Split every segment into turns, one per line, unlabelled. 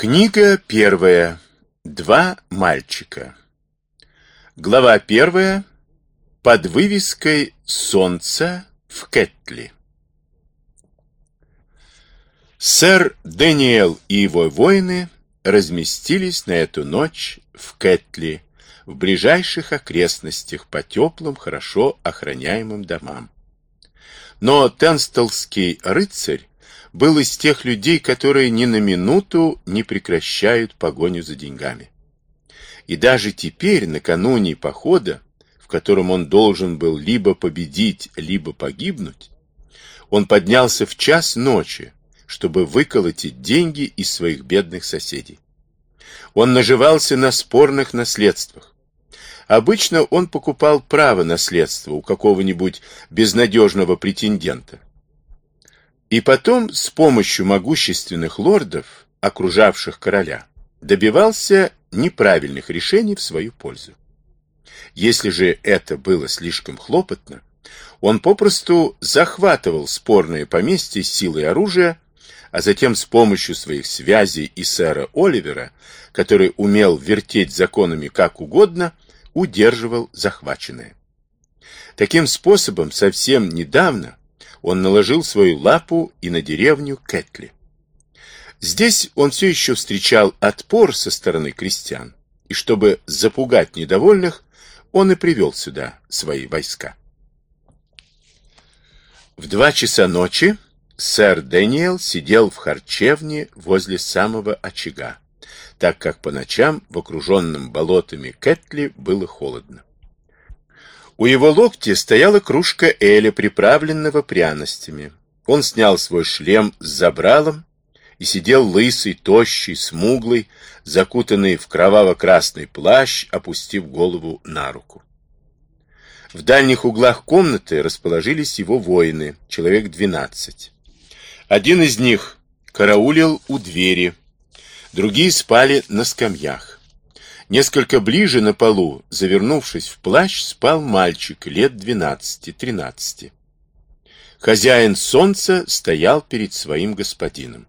Книга первая. Два мальчика. Глава первая. Под вывеской «Солнце в Кэтли». Сэр Дэниел и его воины разместились на эту ночь в Кэтли, в ближайших окрестностях по теплым, хорошо охраняемым домам. Но Тенстелский рыцарь был из тех людей, которые ни на минуту не прекращают погоню за деньгами. И даже теперь, накануне похода, в котором он должен был либо победить, либо погибнуть, он поднялся в час ночи, чтобы выколотить деньги из своих бедных соседей. Он наживался на спорных наследствах. Обычно он покупал право наследства у какого-нибудь безнадежного претендента. И потом с помощью могущественных лордов, окружавших короля, добивался неправильных решений в свою пользу. Если же это было слишком хлопотно, он попросту захватывал спорные поместья силой оружия, а затем с помощью своих связей и сэра Оливера, который умел вертеть законами как угодно, удерживал захваченное. Таким способом совсем недавно он наложил свою лапу и на деревню Кэтли. Здесь он все еще встречал отпор со стороны крестьян, и чтобы запугать недовольных, он и привел сюда свои войска. В два часа ночи сэр Дэниел сидел в харчевне возле самого очага, так как по ночам в окруженном болотами Кэтли было холодно. У его локтя стояла кружка эля, приправленного пряностями. Он снял свой шлем с забралом и сидел лысый, тощий, смуглый, закутанный в кроваво-красный плащ, опустив голову на руку. В дальних углах комнаты расположились его воины, человек двенадцать. Один из них караулил у двери, другие спали на скамьях. Несколько ближе на полу, завернувшись в плащ, спал мальчик лет двенадцати-тринадцати. Хозяин солнца стоял перед своим господином.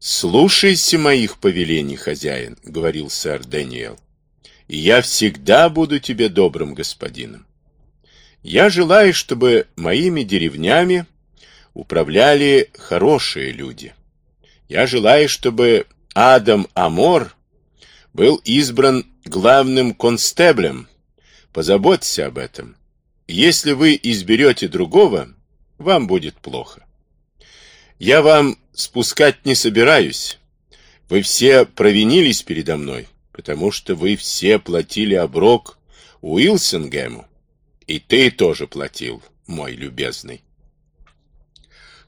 «Слушайся моих повелений, хозяин», — говорил сэр Дэниел, — «и я всегда буду тебе добрым господином. Я желаю, чтобы моими деревнями управляли хорошие люди. Я желаю, чтобы Адам Амор был избран главным констеблем. Позаботься об этом. Если вы изберете другого, вам будет плохо. Я вам спускать не собираюсь. Вы все провинились передо мной, потому что вы все платили оброк Уилсингему. И ты тоже платил, мой любезный.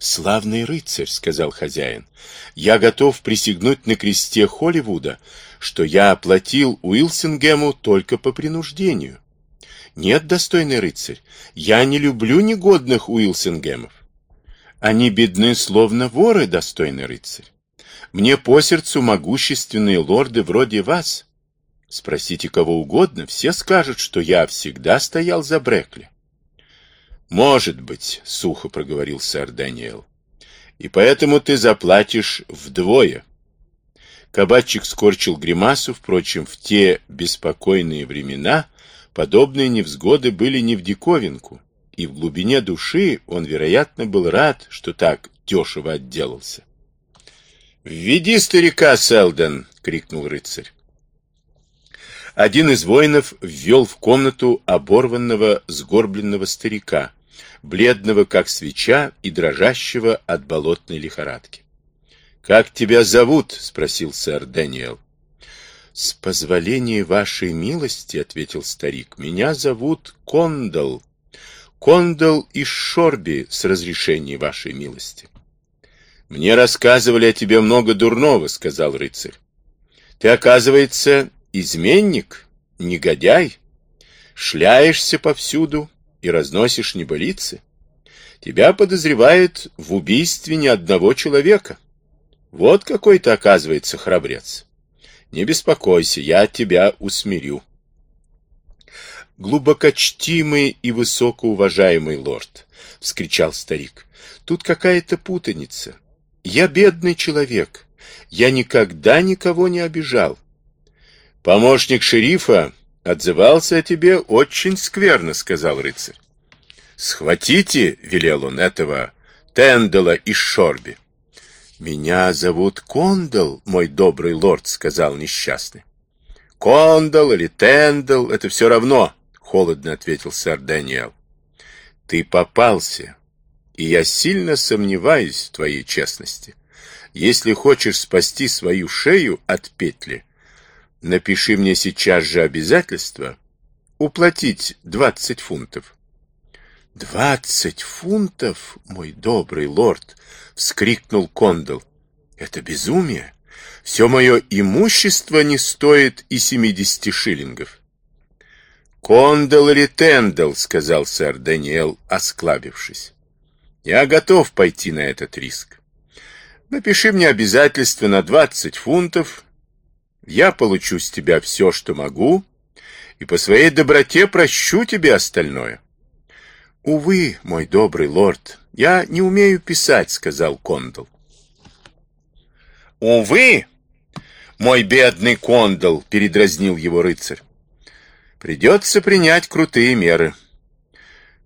«Славный рыцарь», — сказал хозяин, — «я готов присягнуть на кресте Холливуда, что я оплатил Уилсингему только по принуждению. Нет, достойный рыцарь, я не люблю негодных Уилсингемов. Они бедны, словно воры, достойный рыцарь. Мне по сердцу могущественные лорды вроде вас. Спросите кого угодно, все скажут, что я всегда стоял за Брекли. Может быть, сухо проговорил сэр Даниэл. И поэтому ты заплатишь вдвое. Кабачик скорчил гримасу, впрочем, в те беспокойные времена подобные невзгоды были не в диковинку, и в глубине души он, вероятно, был рад, что так дешево отделался. «Введи старика, Селден!» — крикнул рыцарь. Один из воинов ввел в комнату оборванного, сгорбленного старика, бледного как свеча и дрожащего от болотной лихорадки. «Как тебя зовут?» — спросил сэр Дэниел. «С позволения вашей милости», — ответил старик, — «меня зовут Кондал. Кондал из Шорби с разрешения вашей милости». «Мне рассказывали о тебе много дурного», — сказал рыцарь. «Ты, оказывается, изменник, негодяй, шляешься повсюду, и разносишь небылицы. Тебя подозревают в убийстве ни одного человека. Вот какой ты, оказывается, храбрец. Не беспокойся, я тебя усмирю. Глубокочтимый и высокоуважаемый лорд, — вскричал старик, — тут какая-то путаница. Я бедный человек, Я никогда никого не обижал. Помощник шерифа отзывался о тебе очень скверно, сказал рыцарь. Схватите, велел он этого Тендела из Шорби. Меня зовут Кондал, мой добрый лорд, сказал несчастный. Кондал или Тендел, это все равно, холодно ответил сэр Дэниел. Ты попался, и я сильно сомневаюсь в твоей честности. Если хочешь спасти свою шею от петли, напиши мне сейчас же обязательство уплатить двадцать фунтов. «Двадцать фунтов, мой добрый лорд!» — вскрикнул Кондал. «Это безумие! Все мое имущество не стоит и семидесяти шиллингов». «Кондал или Тендал?» — сказал сэр Даниэл, осклабившись. «Я готов пойти на этот риск. Напиши мне обязательство на двадцать фунтов. Я получу с тебя все, что могу, и по своей доброте прощу тебе остальное». «Увы, мой добрый лорд, я не умею писать», — сказал Кондал. «Увы, мой бедный Кондал», — передразнил его рыцарь. «Придется принять крутые меры.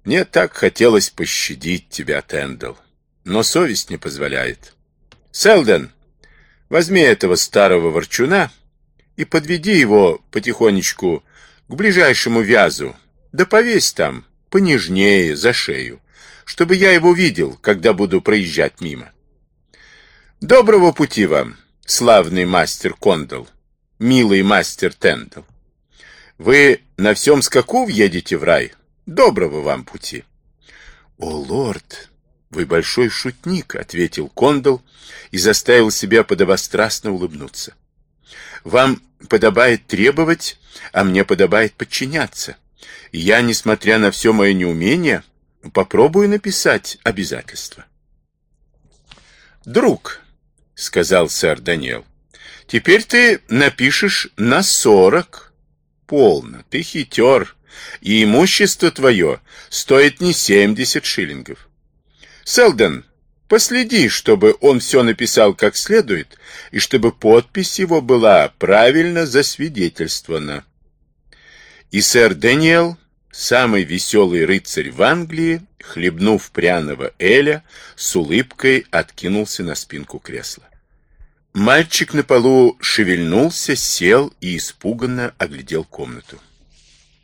Мне так хотелось пощадить тебя, Тендал, но совесть не позволяет. Селден, возьми этого старого ворчуна и подведи его потихонечку к ближайшему вязу, да повесь там, понежнее, за шею, чтобы я его видел, когда буду проезжать мимо. Доброго пути вам, славный мастер Кондал, милый мастер Тендал. Вы на всем скаку въедете в рай? Доброго вам пути. О, лорд, вы большой шутник, ответил Кондал и заставил себя подобострастно улыбнуться. Вам подобает требовать, а мне подобает подчиняться я, несмотря на все мое неумение, попробую написать обязательство. «Друг», — сказал сэр Даниэл, — «теперь ты напишешь на сорок. Полно, ты хитер, и имущество твое стоит не семьдесят шиллингов. Селдон, последи, чтобы он все написал как следует, и чтобы подпись его была правильно засвидетельствована». И сэр Дэниел самый веселый рыцарь в Англии, хлебнув пряного эля, с улыбкой откинулся на спинку кресла. Мальчик на полу шевельнулся, сел и испуганно оглядел комнату.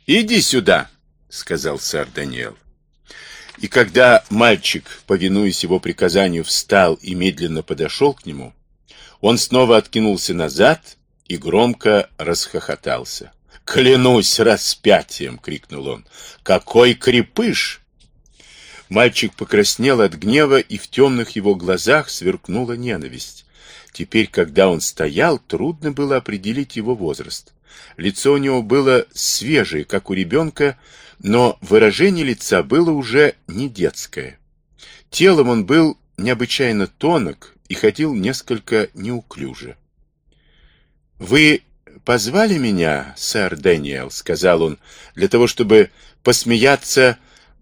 «Иди сюда», — сказал сэр Даниэл. И когда мальчик, повинуясь его приказанию, встал и медленно подошел к нему, он снова откинулся назад и громко расхохотался. «Клянусь распятием!» — крикнул он. «Какой крепыш!» Мальчик покраснел от гнева, и в темных его глазах сверкнула ненависть. Теперь, когда он стоял, трудно было определить его возраст. Лицо у него было свежее, как у ребенка, но выражение лица было уже не детское. Телом он был необычайно тонок и ходил несколько неуклюже. «Вы позвали меня, сэр Дэниел, — сказал он, — для того, чтобы посмеяться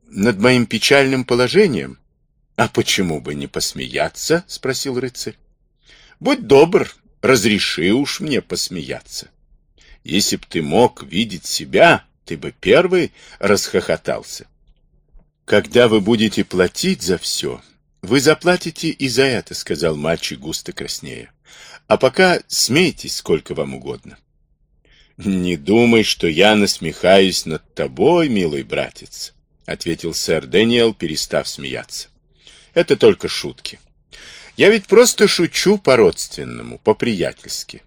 над моим печальным положением? — А почему бы не посмеяться? — спросил рыцарь. — Будь добр, разреши уж мне посмеяться. Если б ты мог видеть себя, ты бы первый расхохотался. Когда вы будете платить за все, вы заплатите и за это, — сказал мальчик густо краснея. А пока смейтесь сколько вам угодно. «Не думай, что я насмехаюсь над тобой, милый братец», — ответил сэр Дэниел, перестав смеяться. «Это только шутки. Я ведь просто шучу по-родственному, по-приятельски.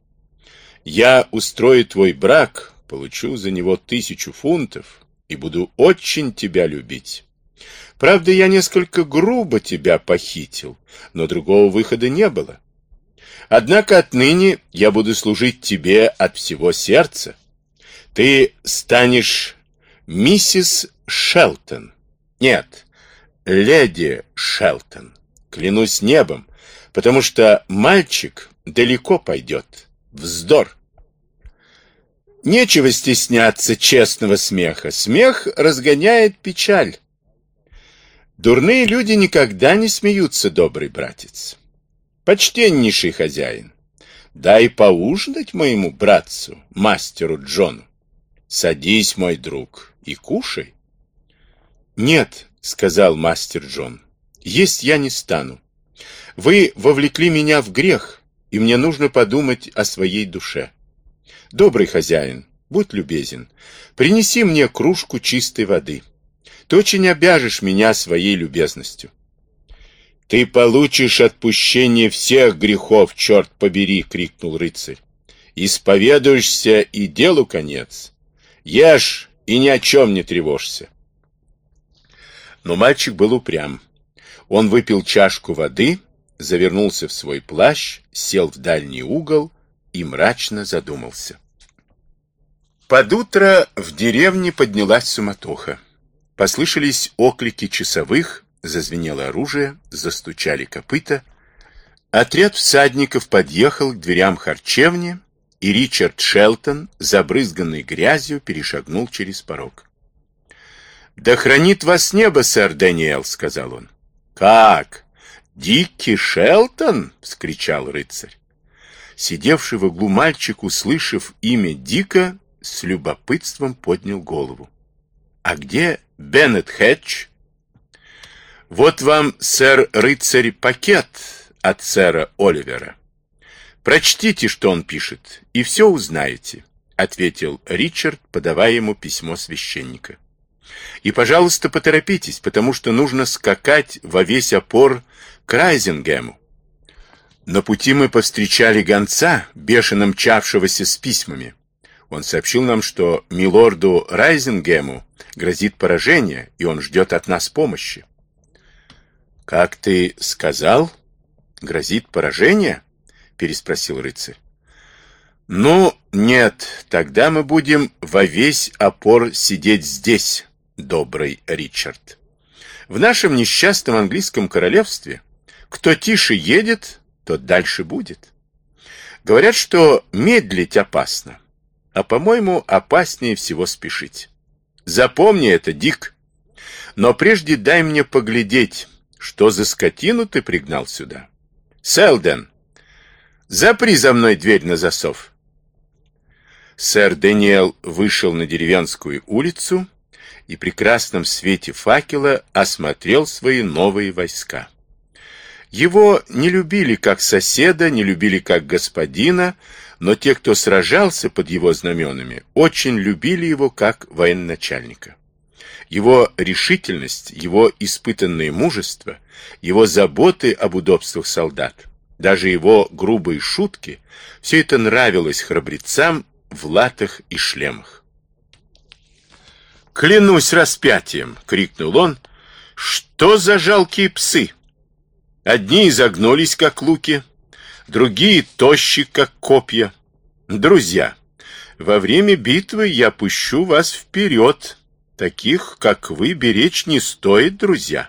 Я устрою твой брак, получу за него тысячу фунтов и буду очень тебя любить. Правда, я несколько грубо тебя похитил, но другого выхода не было. Однако отныне я буду служить тебе от всего сердца. Ты станешь миссис Шелтон. Нет, леди Шелтон. Клянусь небом, потому что мальчик далеко пойдет. Вздор. Нечего стесняться честного смеха. Смех разгоняет печаль. Дурные люди никогда не смеются, добрый братец. Почтеннейший хозяин, дай поужинать моему братцу, мастеру Джону. Садись, мой друг, и кушай. Нет, сказал мастер Джон, есть я не стану. Вы вовлекли меня в грех, и мне нужно подумать о своей душе. Добрый хозяин, будь любезен, принеси мне кружку чистой воды. Ты очень обяжешь меня своей любезностью. Ты получишь отпущение всех грехов, черт побери, крикнул рыцарь. Исповедуешься и делу конец. Ешь и ни о чем не тревожься. Но мальчик был упрям. Он выпил чашку воды, завернулся в свой плащ, сел в дальний угол и мрачно задумался. Под утро в деревне поднялась суматоха. Послышались оклики часовых, зазвенело оружие, застучали копыта. Отряд всадников подъехал к дверям харчевни, и Ричард Шелтон, забрызганный грязью, перешагнул через порог. «Да хранит вас небо, сэр Дэниел», — сказал он. «Как? Дикки Шелтон?» — вскричал рыцарь. Сидевший в углу мальчик, услышав имя Дика, с любопытством поднял голову. «А где Беннет Хэтч?» «Вот вам, сэр-рыцарь, пакет от сэра Оливера. Прочтите, что он пишет, и все узнаете», — ответил Ричард, подавая ему письмо священника. «И, пожалуйста, поторопитесь, потому что нужно скакать во весь опор к Райзингему. На пути мы повстречали гонца, бешено мчавшегося с письмами. Он сообщил нам, что милорду Райзингему грозит поражение, и он ждет от нас помощи. — Как ты сказал? Грозит поражение? — переспросил рыцарь. — Ну, нет, тогда мы будем во весь опор сидеть здесь, добрый Ричард. В нашем несчастном английском королевстве кто тише едет, тот дальше будет. Говорят, что медлить опасно, а, по-моему, опаснее всего спешить. Запомни это, Дик. Но прежде дай мне поглядеть, что за скотину ты пригнал сюда. Селден, запри за мной дверь на засов. Сэр Дэниел вышел на деревенскую улицу и при красном свете факела осмотрел свои новые войска. Его не любили как соседа, не любили как господина, но те, кто сражался под его знаменами, очень любили его как военачальника. Его решительность, его испытанное мужество, его заботы об удобствах солдат, даже его грубые шутки, все это нравилось храбрецам в латах и шлемах. «Клянусь распятием!» — крикнул он. «Что за жалкие псы? Одни изогнулись, как луки, другие тощи, как копья. Друзья, во время битвы я пущу вас вперед. Таких, как вы, беречь не стоит, друзья.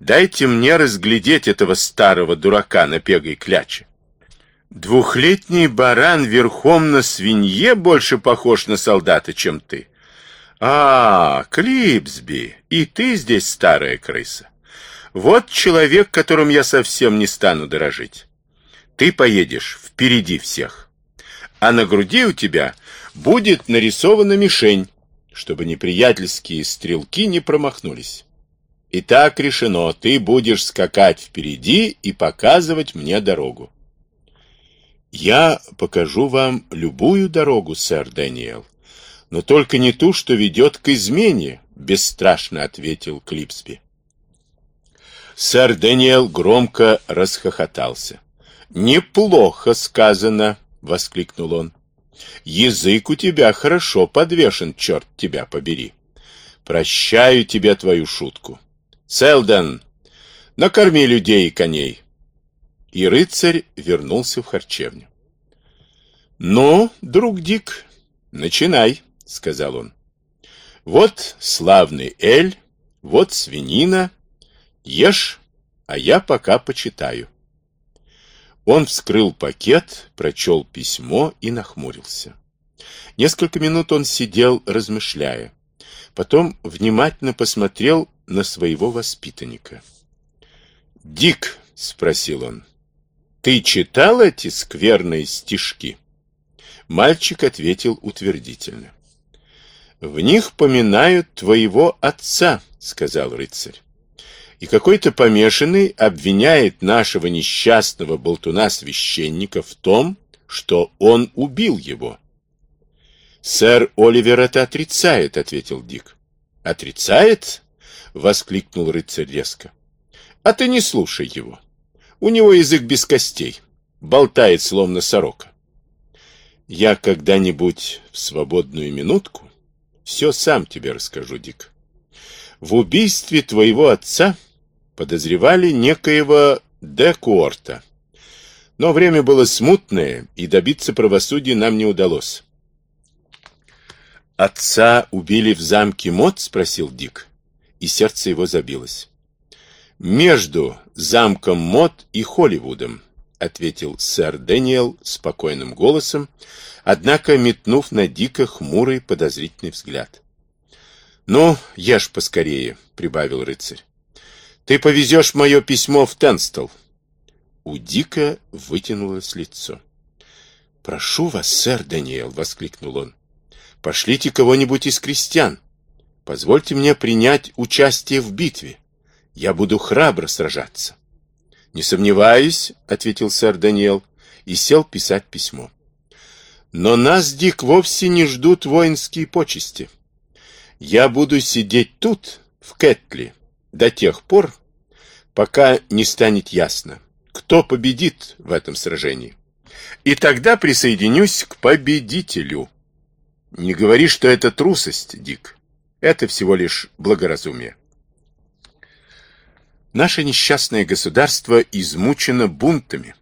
Дайте мне разглядеть этого старого дурака на пегой кляче. Двухлетний баран верхом на свинье больше похож на солдата, чем ты. А, Клипсби, и ты здесь старая крыса. Вот человек, которым я совсем не стану дорожить. Ты поедешь впереди всех. А на груди у тебя будет нарисована мишень, чтобы неприятельские стрелки не промахнулись. И так решено, ты будешь скакать впереди и показывать мне дорогу. Я покажу вам любую дорогу, сэр Дэниел, но только не ту, что ведет к измене, бесстрашно ответил Клипсби. Сэр Дэниел громко расхохотался. «Неплохо сказано!» — воскликнул он. «Язык у тебя хорошо подвешен, черт тебя побери! Прощаю тебе твою шутку. Селден, накорми людей и коней!» И рыцарь вернулся в харчевню. «Ну, друг Дик, начинай!» — сказал он. «Вот славный эль, вот свинина, Ешь, а я пока почитаю. Он вскрыл пакет, прочел письмо и нахмурился. Несколько минут он сидел, размышляя. Потом внимательно посмотрел на своего воспитанника. «Дик», — спросил он, Ты читал эти скверные стишки? Мальчик ответил утвердительно. В них поминают твоего отца, сказал рыцарь. И какой-то помешанный обвиняет нашего несчастного болтуна-священника в том, что он убил его. Сэр Оливер это отрицает, ответил Дик. Отрицает? воскликнул рыцарь резко. А ты не слушай его. У него язык без костей, болтает словно сорока. Я когда-нибудь в свободную минутку все сам тебе расскажу, Дик. В убийстве твоего отца подозревали некоего Декуорта. Но время было смутное, и добиться правосудия нам не удалось. «Отца убили в замке Мот?» — спросил Дик, и сердце его забилось. «Между замком Мот и Холливудом», — ответил сэр Дэниел спокойным голосом, однако метнув на Дика хмурый подозрительный взгляд. «Ну, ешь поскорее», — прибавил рыцарь. «Ты повезешь мое письмо в Тенстол». У Дика вытянулось лицо. «Прошу вас, сэр Дэниел», — воскликнул он, — «пошлите кого-нибудь из крестьян. Позвольте мне принять участие в битве. Я буду храбро сражаться. Не сомневаюсь, ответил сэр Даниэл и сел писать письмо. Но нас, Дик, вовсе не ждут воинские почести. Я буду сидеть тут, в Кэтли, до тех пор, пока не станет ясно, кто победит в этом сражении. И тогда присоединюсь к победителю. Не говори, что это трусость, Дик. Это всего лишь благоразумие. Наше несчастное государство измучено бунтами.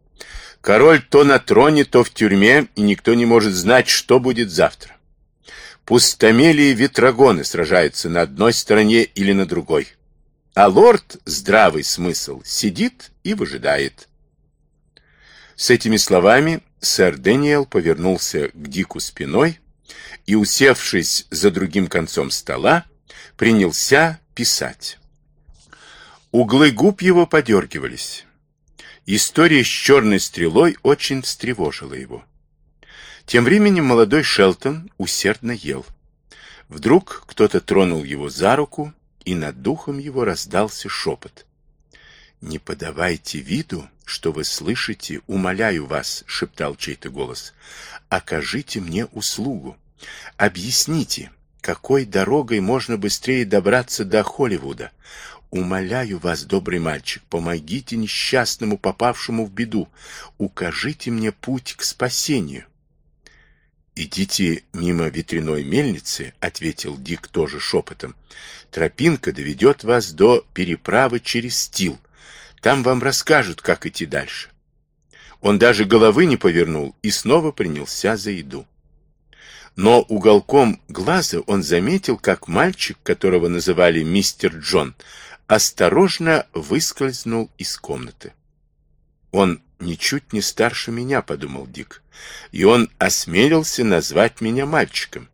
Король то на троне, то в тюрьме, и никто не может знать, что будет завтра. Пустомели и ветрогоны сражаются на одной стороне или на другой. А лорд, здравый смысл, сидит и выжидает. С этими словами сэр Дэниел повернулся к Дику спиной и, усевшись за другим концом стола, принялся писать. Углы губ его подергивались. История с черной стрелой очень встревожила его. Тем временем молодой Шелтон усердно ел. Вдруг кто-то тронул его за руку, и над духом его раздался шепот. «Не подавайте виду, что вы слышите, умоляю вас», — шептал чей-то голос. «Окажите мне услугу. Объясните, какой дорогой можно быстрее добраться до Холливуда. Умоляю вас, добрый мальчик, помогите несчастному, попавшему в беду. Укажите мне путь к спасению. «Идите мимо ветряной мельницы», — ответил Дик тоже шепотом. «Тропинка доведет вас до переправы через Стил. Там вам расскажут, как идти дальше». Он даже головы не повернул и снова принялся за еду но уголком глаза он заметил, как мальчик, которого называли мистер Джон, осторожно выскользнул из комнаты. Он ничуть не старше меня, подумал Дик, и он осмелился назвать меня мальчиком.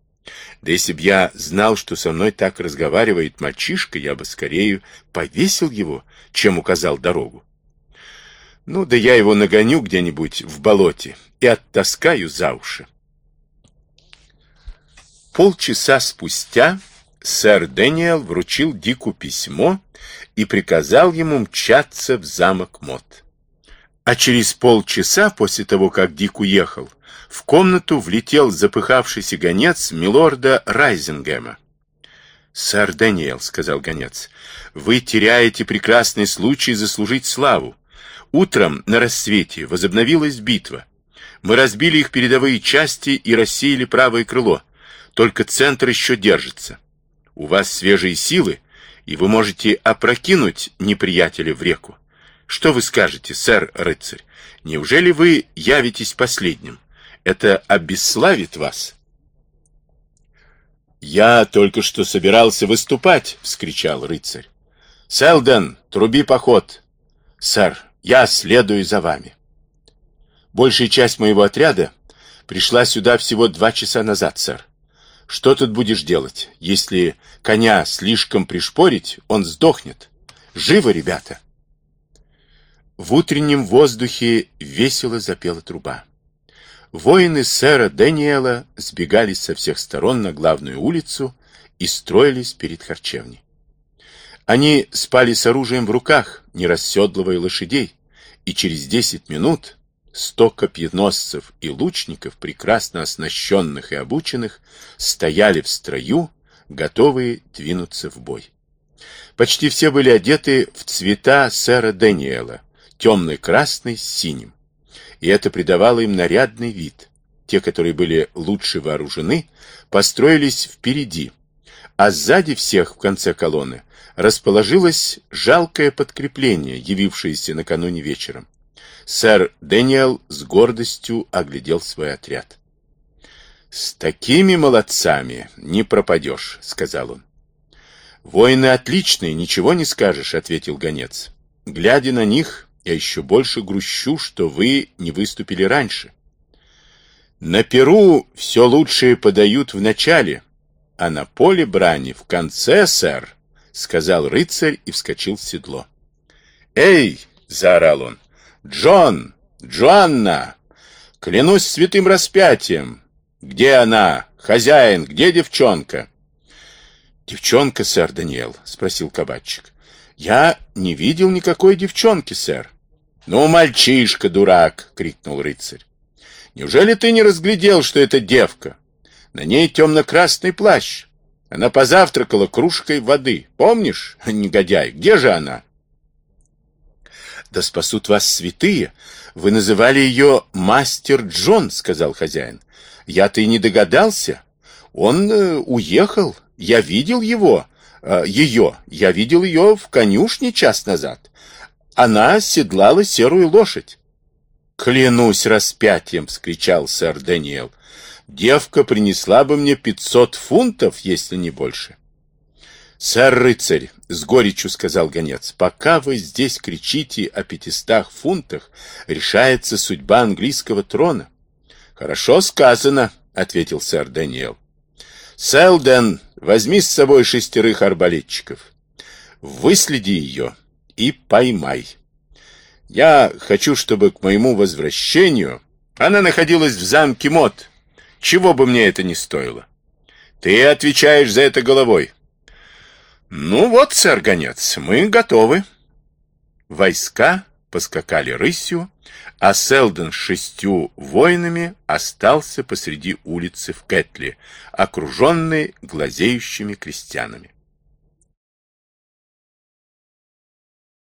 Да если б я знал, что со мной так разговаривает мальчишка, я бы скорее повесил его, чем указал дорогу. Ну да я его нагоню где-нибудь в болоте и оттаскаю за уши. Полчаса спустя сэр Дэниел вручил Дику письмо и приказал ему мчаться в замок Мот. А через полчаса после того, как Дик уехал, в комнату влетел запыхавшийся гонец милорда Райзингема. «Сэр Дэниел», — сказал гонец, — «вы теряете прекрасный случай заслужить славу. Утром на рассвете возобновилась битва. Мы разбили их передовые части и рассеяли правое крыло. Только центр еще держится. У вас свежие силы, и вы можете опрокинуть неприятеля в реку. Что вы скажете, сэр рыцарь? Неужели вы явитесь последним? Это обесславит вас. Я только что собирался выступать, вскричал рыцарь. Селден, труби поход. Сэр, я следую за вами. Большая часть моего отряда пришла сюда всего два часа назад, сэр. Что тут будешь делать? Если коня слишком пришпорить, он сдохнет. Живо, ребята! В утреннем воздухе весело запела труба. Воины сэра Дэниела сбегались со всех сторон на главную улицу и строились перед харчевней. Они спали с оружием в руках, не расседлывая лошадей, и через десять минут сто копьеносцев и лучников, прекрасно оснащенных и обученных, стояли в строю, готовые двинуться в бой. Почти все были одеты в цвета сэра Дэниела, темный красный с синим. И это придавало им нарядный вид. Те, которые были лучше вооружены, построились впереди, а сзади всех в конце колонны расположилось жалкое подкрепление, явившееся накануне вечером. Сэр Дэниел с гордостью оглядел свой отряд. «С такими молодцами не пропадешь», — сказал он. «Воины отличные, ничего не скажешь», — ответил гонец. «Глядя на них, я еще больше грущу, что вы не выступили раньше. На Перу все лучшее подают в начале, а на поле брани в конце, сэр», — сказал рыцарь и вскочил в седло. «Эй!» — заорал он. «Джон! Джоанна! Клянусь святым распятием! Где она? Хозяин, где девчонка?» «Девчонка, сэр Даниэл?» — спросил кабачик. «Я не видел никакой девчонки, сэр». «Ну, мальчишка, дурак!» — крикнул рыцарь. «Неужели ты не разглядел, что это девка? На ней темно-красный плащ. Она позавтракала кружкой воды. Помнишь, негодяй, где же она?» «Да спасут вас святые! Вы называли ее Мастер Джон», — сказал хозяин. «Я-то и не догадался. Он э, уехал, я видел его, ее, я видел ее в конюшне час назад. Она седлала серую лошадь. «Клянусь распятием!» — вскричал сэр Даниэл. «Девка принесла бы мне пятьсот фунтов, если не больше». «Сэр рыцарь!» — с горечью сказал гонец. «Пока вы здесь кричите о пятистах фунтах, решается судьба английского трона». «Хорошо сказано», — ответил сэр Даниэл. «Селден, возьми с собой шестерых арбалетчиков. Выследи ее и поймай. Я хочу, чтобы к моему возвращению она находилась в замке Мот, чего бы мне это ни стоило. Ты отвечаешь за это головой. Ну вот, сэр Гонец, мы готовы. Войска поскакали рысью, а Селден с шестью воинами остался посреди улицы в Кэтле, окруженный глазеющими крестьянами.